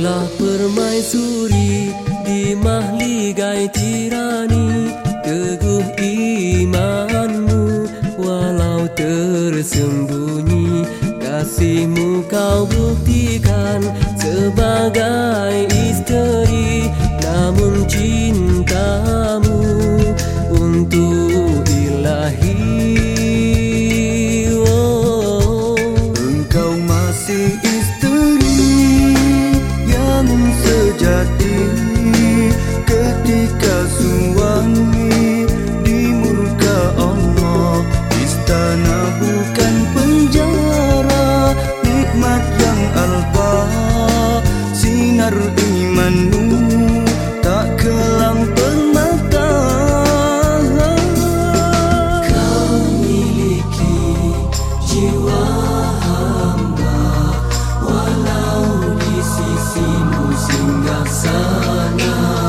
Kaulah permaisuri di mahligai tirani Teguh imanmu walau tersembunyi. Kasihmu kau buktikan sebagai imanmu Walau di sisi musim gak senang